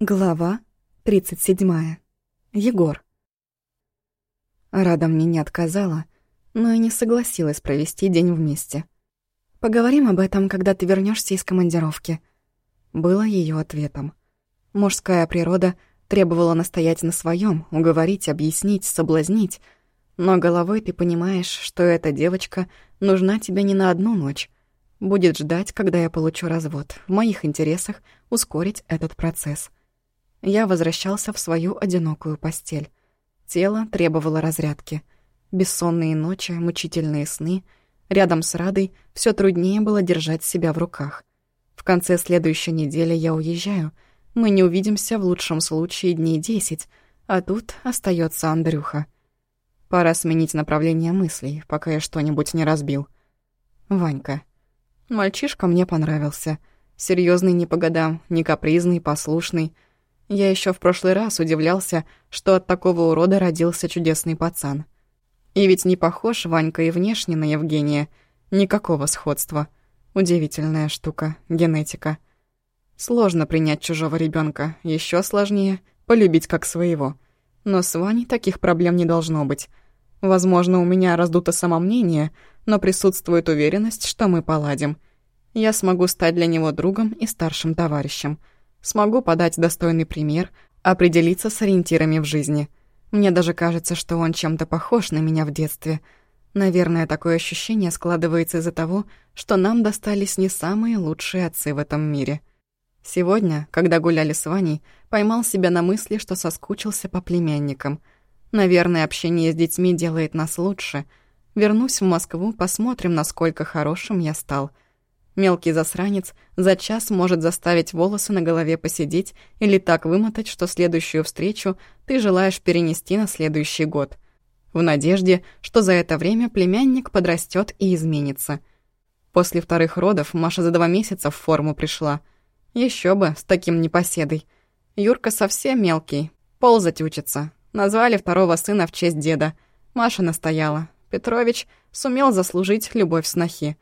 Глава 37. Егор. Рада мне не отказала, но и не согласилась провести день вместе. «Поговорим об этом, когда ты вернешься из командировки», — было ее ответом. Мужская природа требовала настоять на своем, уговорить, объяснить, соблазнить, но головой ты понимаешь, что эта девочка нужна тебе не на одну ночь, будет ждать, когда я получу развод. В моих интересах ускорить этот процесс — я возвращался в свою одинокую постель. Тело требовало разрядки. Бессонные ночи, мучительные сны. Рядом с Радой все труднее было держать себя в руках. В конце следующей недели я уезжаю. Мы не увидимся в лучшем случае дней десять, а тут остается Андрюха. Пора сменить направление мыслей, пока я что-нибудь не разбил. Ванька. Мальчишка мне понравился. Серьезный не по годам, не капризный, послушный — я еще в прошлый раз удивлялся, что от такого урода родился чудесный пацан. И ведь не похож Ванька и внешне на Евгения. Никакого сходства. Удивительная штука, генетика. Сложно принять чужого ребенка, еще сложнее полюбить как своего. Но с Ваней таких проблем не должно быть. Возможно, у меня раздуто самомнение, но присутствует уверенность, что мы поладим. Я смогу стать для него другом и старшим товарищем — Смогу подать достойный пример, определиться с ориентирами в жизни. Мне даже кажется, что он чем-то похож на меня в детстве. Наверное, такое ощущение складывается из-за того, что нам достались не самые лучшие отцы в этом мире. Сегодня, когда гуляли с Ваней, поймал себя на мысли, что соскучился по племянникам. Наверное, общение с детьми делает нас лучше. Вернусь в Москву, посмотрим, насколько хорошим я стал — Мелкий засранец за час может заставить волосы на голове посидеть или так вымотать, что следующую встречу ты желаешь перенести на следующий год. В надежде, что за это время племянник подрастет и изменится. После вторых родов Маша за два месяца в форму пришла. Еще бы, с таким непоседой. Юрка совсем мелкий, ползать учится. Назвали второго сына в честь деда. Маша настояла. Петрович сумел заслужить любовь снохи.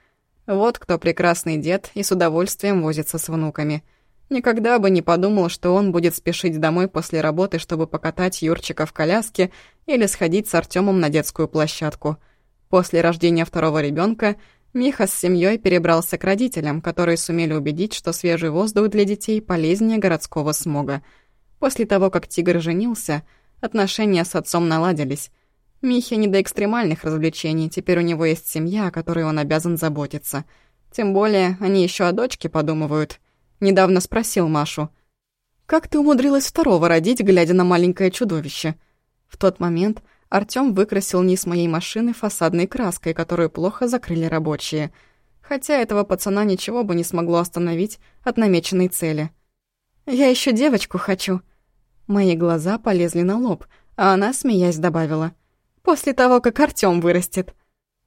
Вот кто прекрасный дед и с удовольствием возится с внуками. Никогда бы не подумал, что он будет спешить домой после работы, чтобы покатать Юрчика в коляске или сходить с Артемом на детскую площадку. После рождения второго ребенка Миха с семьей перебрался к родителям, которые сумели убедить, что свежий воздух для детей полезнее городского смога. После того, как тигр женился, отношения с отцом наладились. Михе не до экстремальных развлечений, теперь у него есть семья, о которой он обязан заботиться. Тем более, они еще о дочке подумывают. Недавно спросил Машу. «Как ты умудрилась второго родить, глядя на маленькое чудовище?» В тот момент Артём выкрасил низ моей машины фасадной краской, которую плохо закрыли рабочие. Хотя этого пацана ничего бы не смогло остановить от намеченной цели. «Я еще девочку хочу». Мои глаза полезли на лоб, а она, смеясь, добавила – после того, как Артём вырастет.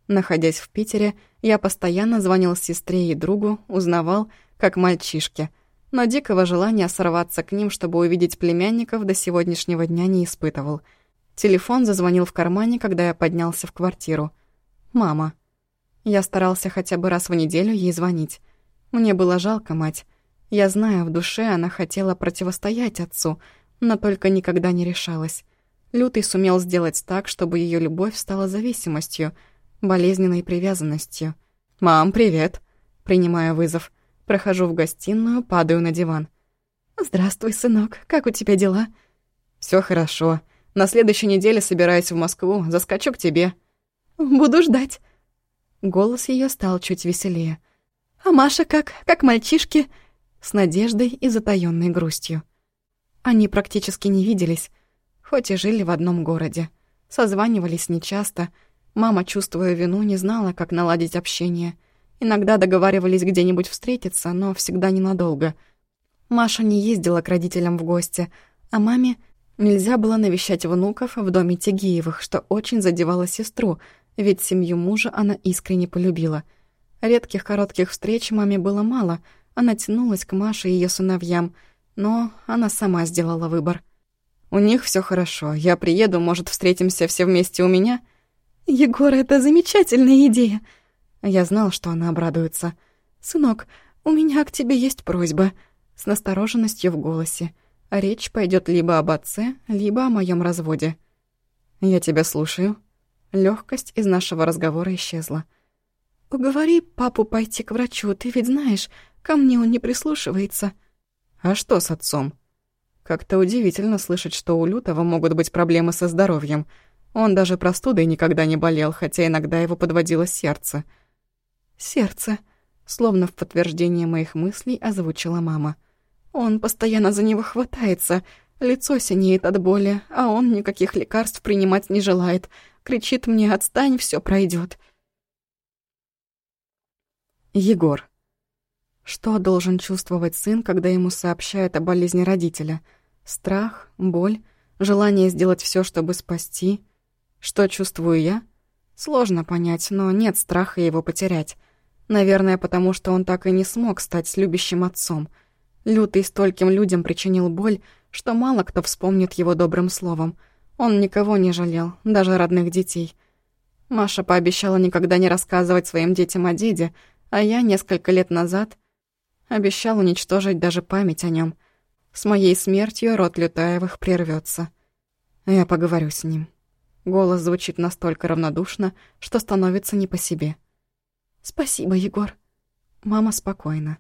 Находясь в Питере, я постоянно звонил сестре и другу, узнавал, как мальчишки, но дикого желания сорваться к ним, чтобы увидеть племянников, до сегодняшнего дня не испытывал. Телефон зазвонил в кармане, когда я поднялся в квартиру. «Мама». Я старался хотя бы раз в неделю ей звонить. Мне было жалко мать. Я знаю, в душе она хотела противостоять отцу, но только никогда не решалась. Лютый сумел сделать так, чтобы ее любовь стала зависимостью, болезненной привязанностью. «Мам, привет!» Принимаю вызов. Прохожу в гостиную, падаю на диван. «Здравствуй, сынок. Как у тебя дела?» Все хорошо. На следующей неделе собираюсь в Москву, заскочу к тебе». «Буду ждать». Голос ее стал чуть веселее. «А Маша как? Как мальчишки?» С надеждой и затаённой грустью. Они практически не виделись, хоть и жили в одном городе. Созванивались нечасто. Мама, чувствуя вину, не знала, как наладить общение. Иногда договаривались где-нибудь встретиться, но всегда ненадолго. Маша не ездила к родителям в гости, а маме нельзя было навещать внуков в доме Тигиевых, что очень задевало сестру, ведь семью мужа она искренне полюбила. Редких коротких встреч маме было мало, она тянулась к Маше и ее сыновьям, но она сама сделала выбор. У них все хорошо. Я приеду, может, встретимся все вместе у меня?» «Егор, это замечательная идея!» Я знал, что она обрадуется. «Сынок, у меня к тебе есть просьба», с настороженностью в голосе. Речь пойдет либо об отце, либо о моем разводе. Я тебя слушаю. Легкость из нашего разговора исчезла. Уговори папу пойти к врачу, ты ведь знаешь, ко мне он не прислушивается. А что с отцом? Как-то удивительно слышать, что у Лютого могут быть проблемы со здоровьем. Он даже простудой никогда не болел, хотя иногда его подводило сердце. «Сердце», словно в подтверждение моих мыслей озвучила мама. Он постоянно за него хватается, лицо синеет от боли, а он никаких лекарств принимать не желает. Кричит мне «отстань, все пройдет. Егор. Что должен чувствовать сын, когда ему сообщают о болезни родителя? Страх, боль, желание сделать все, чтобы спасти. Что чувствую я? Сложно понять, но нет страха его потерять. Наверное, потому что он так и не смог стать любящим отцом — Лютый стольким людям причинил боль, что мало кто вспомнит его добрым словом. Он никого не жалел, даже родных детей. Маша пообещала никогда не рассказывать своим детям о деде, а я несколько лет назад обещал уничтожить даже память о нем. С моей смертью род Лютаевых прервется. Я поговорю с ним. Голос звучит настолько равнодушно, что становится не по себе. «Спасибо, Егор». Мама спокойна.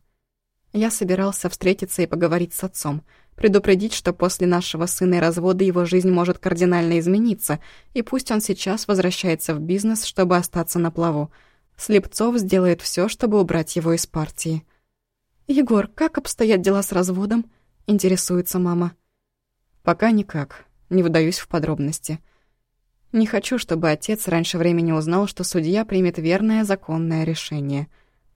Я собирался встретиться и поговорить с отцом, предупредить, что после нашего сына и развода его жизнь может кардинально измениться, и пусть он сейчас возвращается в бизнес, чтобы остаться на плаву. Слепцов сделает все, чтобы убрать его из партии. «Егор, как обстоят дела с разводом?» — интересуется мама. «Пока никак. Не выдаюсь в подробности. Не хочу, чтобы отец раньше времени узнал, что судья примет верное законное решение.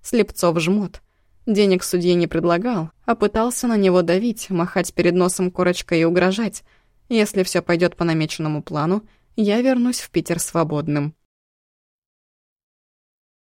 Слепцов жмут. Денег судье не предлагал, а пытался на него давить, махать перед носом корочкой и угрожать. Если все пойдет по намеченному плану, я вернусь в Питер свободным.